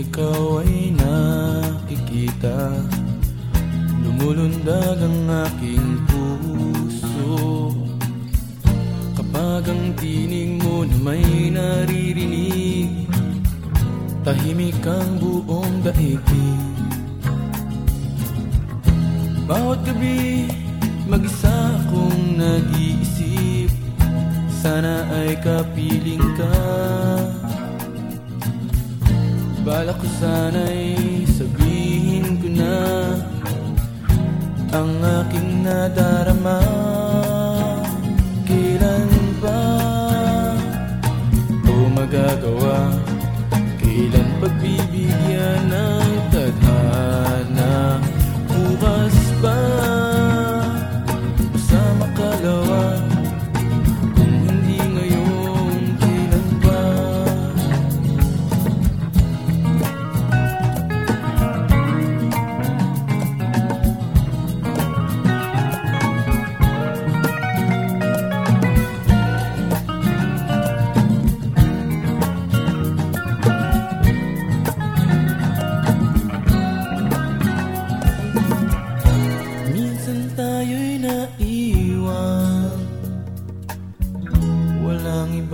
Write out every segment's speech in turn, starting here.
ikaw ay nakikita Lumulundag ang aking puso? Kapag ang tinig mo na may naririnig Tahimik ang buong daigdig. Bawat gabi mag-isa akong nag-iisip Sana ay kapiling ka Balak ko sana'y sabihin ko na Ang aking nadarama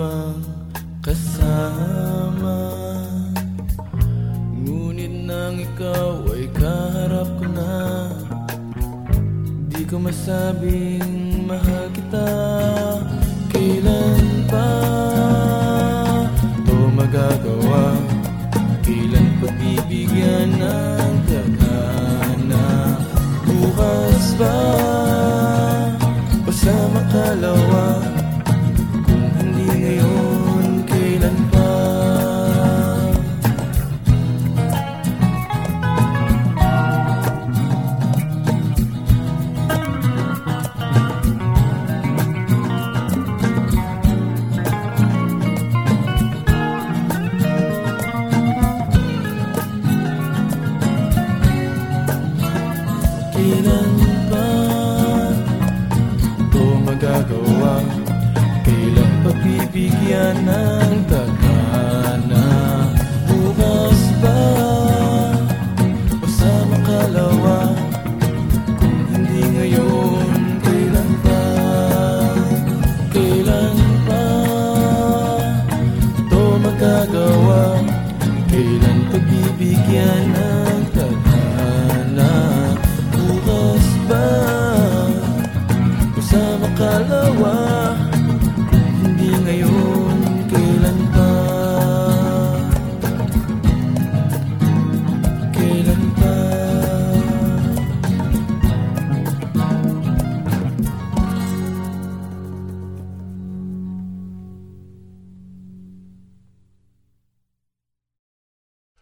Ibang kasama Ngunit nang ikaw ay kaharap ko na Di ko masabing mahal kita Kailan pa ito magagawa? Kailan pagbibigyan ng tadhana? Bukas ba o sa makalawa? O